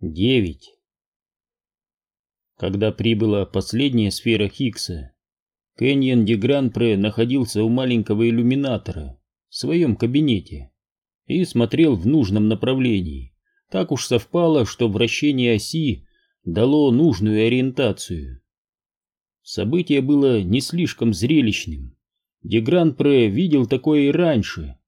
9. Когда прибыла последняя сфера Хиггса, Кэньон де Гран-Пре находился у маленького иллюминатора в своем кабинете и смотрел в нужном направлении. Так уж совпало, что вращение оси дало нужную ориентацию. Событие было не слишком зрелищным. Де Гран-Пре видел такое и раньше.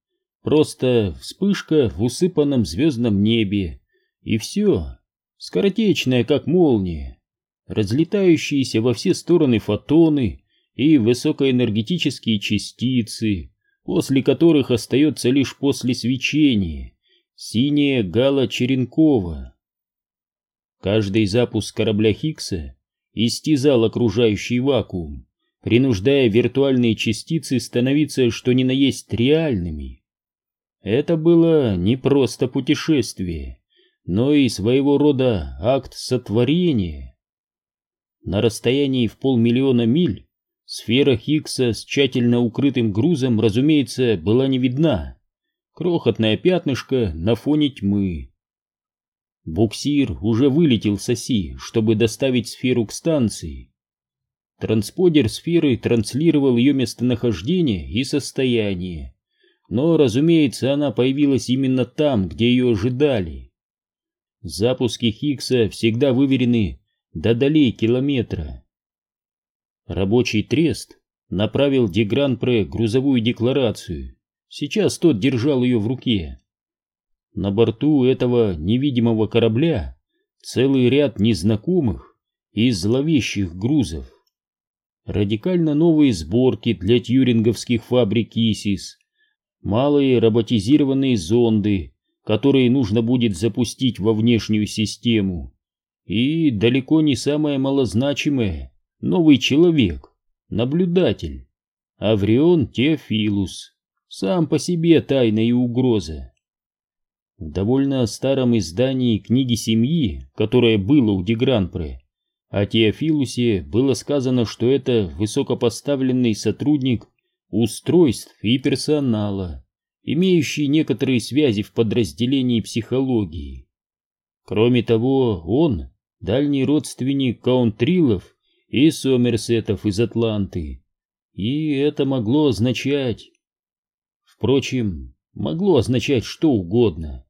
Просто вспышка в усыпанном звездном небе. И все скоротечная, как молния, разлетающиеся во все стороны фотоны и высокоэнергетические частицы, после которых остается лишь после свечения синяя гала Черенкова. Каждый запуск корабля Хиггса истязал окружающий вакуум, принуждая виртуальные частицы становиться что ни на есть реальными. Это было не просто путешествие, но и своего рода акт сотворения. На расстоянии в полмиллиона миль сфера Хиггса с тщательно укрытым грузом, разумеется, была не видна. Крохотное пятнышко на фоне тьмы. Буксир уже вылетел с оси, чтобы доставить сферу к станции. Трансподер сферы транслировал ее местонахождение и состояние. Но, разумеется, она появилась именно там, где ее ожидали. Запуски Хиггса всегда выверены до долей километра. Рабочий трест направил Дегран-Пре грузовую декларацию. Сейчас тот держал ее в руке. На борту этого невидимого корабля целый ряд незнакомых и зловещих грузов. Радикально новые сборки для тьюринговских фабрик ИСИС, малые роботизированные зонды, которые нужно будет запустить во внешнюю систему. И далеко не самое малозначимое — новый человек, наблюдатель, Аврион Теофилус, сам по себе тайна и угроза. В довольно старом издании книги семьи, которое было у Дегранпре, о Теофилусе было сказано, что это высокопоставленный сотрудник устройств и персонала, имеющий некоторые связи в подразделении психологии. Кроме того, он дальний родственник Каунтрилов и Сомерсетов из Атланты, и это могло означать... Впрочем, могло означать что угодно.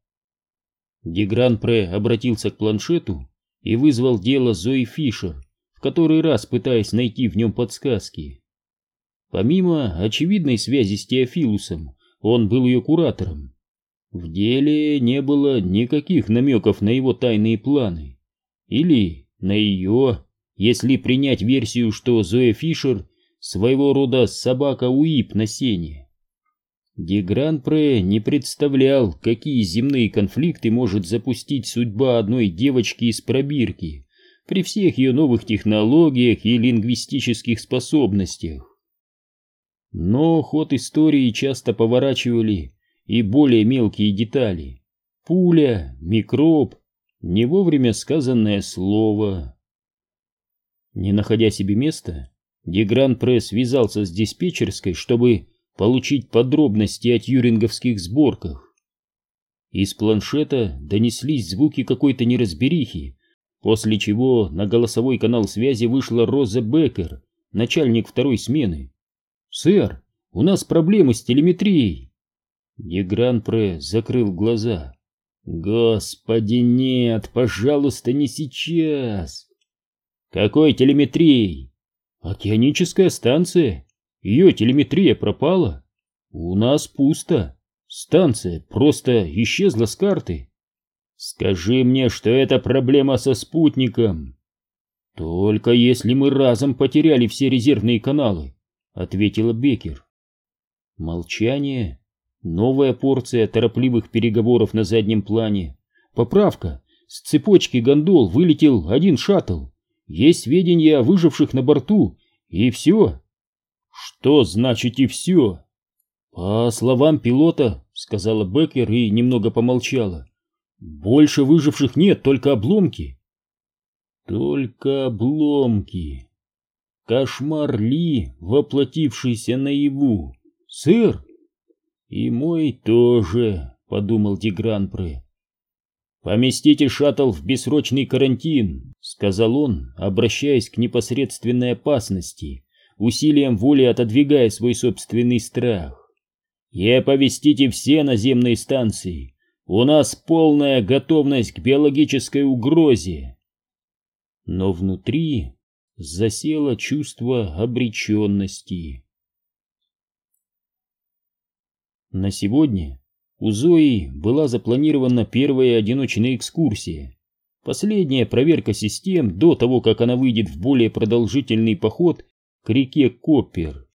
Дегран-Пре обратился к планшету и вызвал дело Зои Фишер, в который раз пытаясь найти в нем подсказки. Помимо очевидной связи с Теофилусом, он был ее куратором. В деле не было никаких намеков на его тайные планы. Или на ее, если принять версию, что Зоя Фишер своего рода собака Уип на сене. Дегран-Пре не представлял, какие земные конфликты может запустить судьба одной девочки из пробирки при всех ее новых технологиях и лингвистических способностях. Но ход истории часто поворачивали и более мелкие детали. Пуля, микроб, не вовремя сказанное слово. Не находя себе места, Дегран Пресс связался с диспетчерской, чтобы получить подробности о тьюринговских сборках. Из планшета донеслись звуки какой-то неразберихи, после чего на голосовой канал связи вышла Роза Беккер, начальник второй смены. «Сэр, у нас проблемы с телеметрией!» Дегранпре закрыл глаза. «Господи, нет, пожалуйста, не сейчас!» «Какой телеметрией?» «Океаническая станция. Ее телеметрия пропала. У нас пусто. Станция просто исчезла с карты. Скажи мне, что это проблема со спутником. Только если мы разом потеряли все резервные каналы. — ответила Бекер. Молчание. Новая порция торопливых переговоров на заднем плане. Поправка. С цепочки гондол вылетел один шаттл. Есть сведения о выживших на борту. И все. Что значит и все? По словам пилота, сказала Беккер и немного помолчала. Больше выживших нет, только обломки. Только обломки. Кошмар Ли, воплотившийся наяву. Сэр? И мой тоже, подумал Дегранпре. «Поместите шаттл в бессрочный карантин», — сказал он, обращаясь к непосредственной опасности, усилием воли отодвигая свой собственный страх. «И оповестите все наземные станции. У нас полная готовность к биологической угрозе». Но внутри засело чувство обреченности. На сегодня у Зои была запланирована первая одиночная экскурсия. Последняя проверка систем до того, как она выйдет в более продолжительный поход к реке Коппер.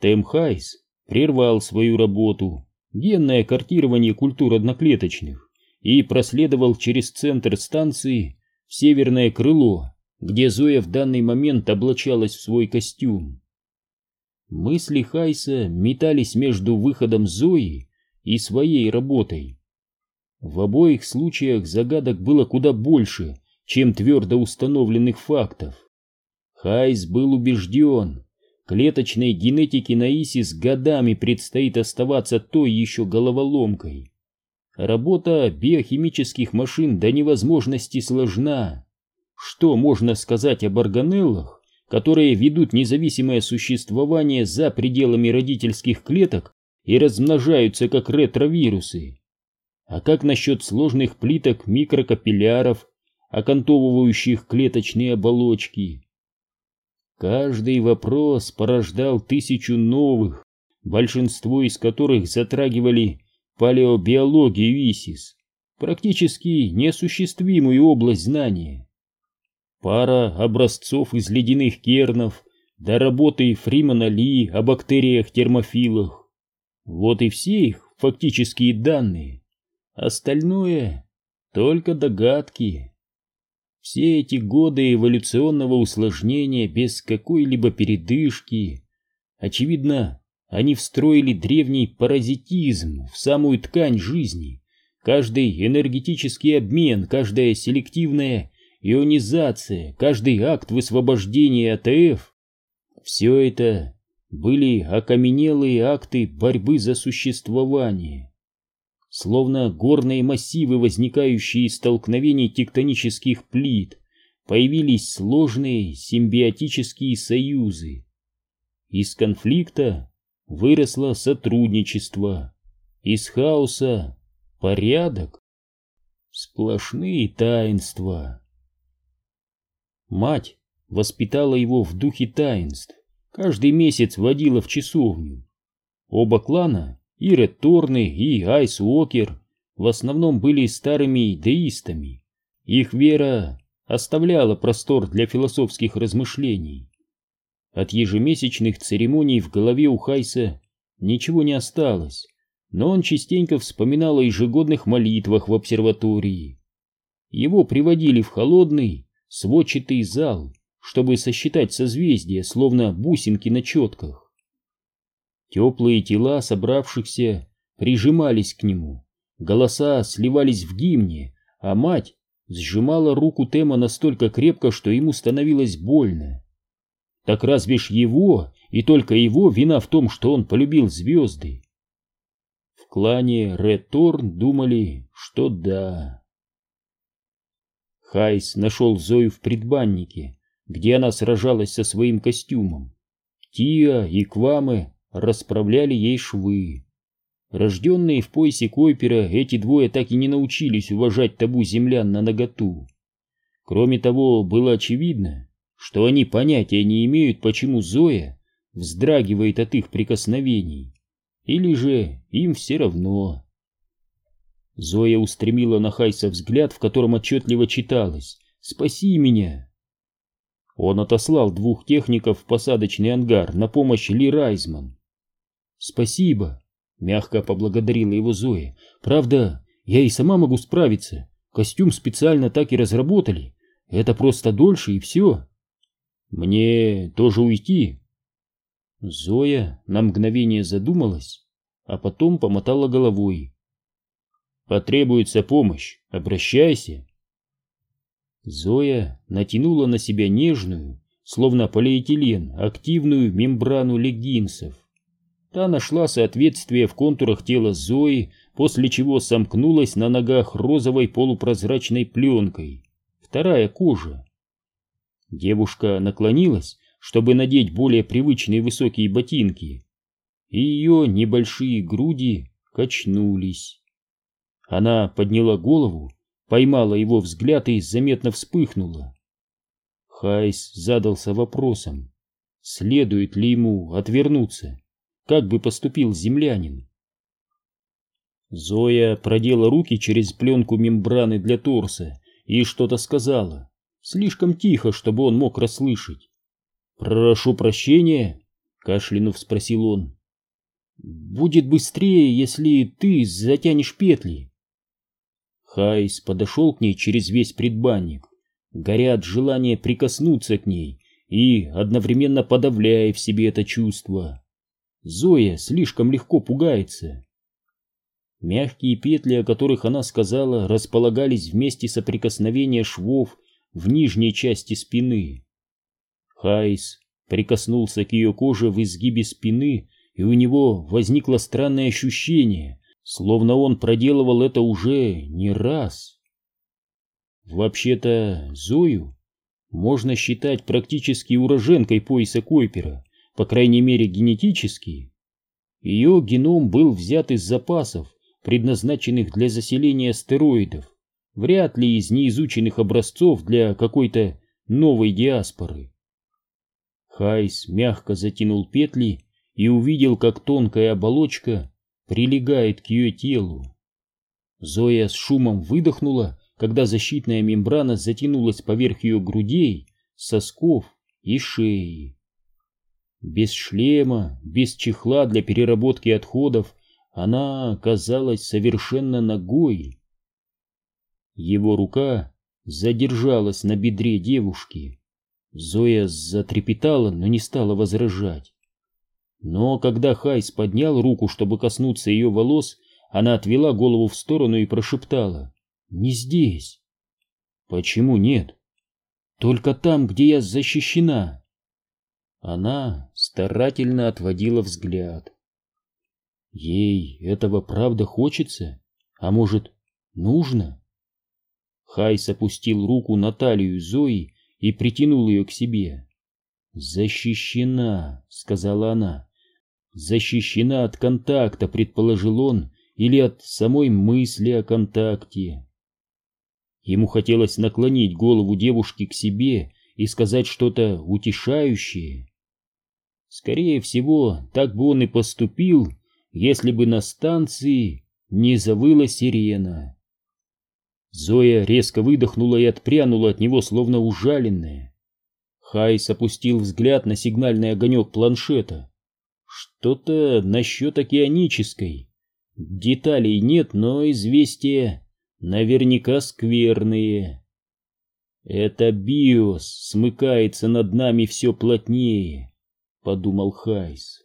Тэм Хайс прервал свою работу, генное картирование культур одноклеточных, и проследовал через центр станции в северное крыло, где Зоя в данный момент облачалась в свой костюм. Мысли Хайса метались между выходом Зои и своей работой. В обоих случаях загадок было куда больше, чем твердо установленных фактов. Хайс был убежден, клеточной генетике Наисис годами предстоит оставаться той еще головоломкой. Работа биохимических машин до невозможности сложна. Что можно сказать об органеллах, которые ведут независимое существование за пределами родительских клеток и размножаются как ретровирусы. А как насчет сложных плиток микрокапилляров, окантовывающих клеточные оболочки? Каждый вопрос порождал тысячу новых, большинство из которых затрагивали палеобиологию ИСИС, практически неосуществимую область знания. Пара образцов из ледяных кернов до работы Фримана Ли о бактериях-термофилах, вот и все их фактические данные. Остальное — только догадки. Все эти годы эволюционного усложнения без какой-либо передышки. Очевидно, они встроили древний паразитизм в самую ткань жизни. Каждый энергетический обмен, каждая селективная ионизация, каждый акт высвобождения АТФ — все это были окаменелые акты борьбы за существование. Словно горные массивы, возникающие из столкновений тектонических плит, появились сложные симбиотические союзы. Из конфликта выросло сотрудничество, из хаоса — порядок, сплошные таинства. Мать воспитала его в духе таинств, каждый месяц водила в часовню. Оба клана, и Торны, и Айс Уокер, в основном были старыми деистами. Их вера оставляла простор для философских размышлений. От ежемесячных церемоний в голове у Хайса ничего не осталось, но он частенько вспоминал о ежегодных молитвах в обсерватории. Его приводили в холодный, сводчатый зал, чтобы сосчитать созвездия, словно бусинки на четках. Теплые тела собравшихся прижимались к нему, голоса сливались в гимне, а мать сжимала руку Тема настолько крепко, что ему становилось больно. Так разве ж его, и только его, вина в том, что он полюбил звезды? В клане Реторн думали, что да. Хайс нашел Зою в предбаннике, где она сражалась со своим костюмом. Тия и Квамы расправляли ей швы. Рожденные в поясе Койпера, эти двое так и не научились уважать табу землян на наготу. Кроме того, было очевидно, что они понятия не имеют, почему Зоя вздрагивает от их прикосновений. Или же им все равно. Зоя устремила на Хайса взгляд, в котором отчетливо читалось «Спаси меня!» Он отослал двух техников в посадочный ангар на помощь Ли Райзман. «Спасибо», — мягко поблагодарила его Зоя. «Правда, я и сама могу справиться. Костюм специально так и разработали. Это просто дольше, и все». «Мне тоже уйти?» Зоя на мгновение задумалась, а потом помотала головой. «Потребуется помощь. Обращайся». Зоя натянула на себя нежную, словно полиэтилен, активную мембрану леггинсов. Та нашла соответствие в контурах тела Зои после чего сомкнулась на ногах розовой полупрозрачной пленкой. Вторая кожа. Девушка наклонилась, чтобы надеть более привычные высокие ботинки, и ее небольшие груди качнулись. Она подняла голову, поймала его взгляд и заметно вспыхнула. Хайс задался вопросом, следует ли ему отвернуться, как бы поступил землянин. Зоя продела руки через пленку мембраны для торса и что-то сказала, слишком тихо, чтобы он мог расслышать. «Прошу прощения», — кашлянув спросил он. «Будет быстрее, если ты затянешь петли». Хайс подошел к ней через весь предбанник, горя от желания прикоснуться к ней и одновременно подавляя в себе это чувство. Зоя слишком легко пугается. Мягкие петли, о которых она сказала, располагались в месте соприкосновения швов в нижней части спины. Хайс прикоснулся к ее коже в изгибе спины, и у него возникло странное ощущение, словно он проделывал это уже не раз. Вообще-то Зою можно считать практически уроженкой пояса Койпера, по крайней мере генетически. Ее геном был взят из запасов, предназначенных для заселения астероидов, вряд ли из неизученных образцов для какой-то новой диаспоры. Хайс мягко затянул петли и увидел, как тонкая оболочка прилегает к ее телу. Зоя с шумом выдохнула, когда защитная мембрана затянулась поверх ее грудей, сосков и шеи. Без шлема, без чехла для переработки отходов она казалась совершенно ногой. Его рука задержалась на бедре девушки. Зоя затрепетала, но не стала возражать. Но когда Хайс поднял руку, чтобы коснуться ее волос, она отвела голову в сторону и прошептала «Не здесь». «Почему нет?» «Только там, где я защищена». Она старательно отводила взгляд. Ей этого правда хочется? А может, нужно? Хайс опустил руку на талию Зои и притянул ее к себе. «Защищена», — сказала она. «Защищена от контакта», — предположил он, или от самой мысли о контакте. Ему хотелось наклонить голову девушки к себе и сказать что-то утешающее. Скорее всего, так бы он и поступил, если бы на станции не завыла сирена. Зоя резко выдохнула и отпрянула от него, словно ужаленная. Хайс опустил взгляд на сигнальный огонек планшета. Что-то насчет океанической. Деталей нет, но известия наверняка скверные. Это биос смыкается над нами все плотнее, подумал Хайс.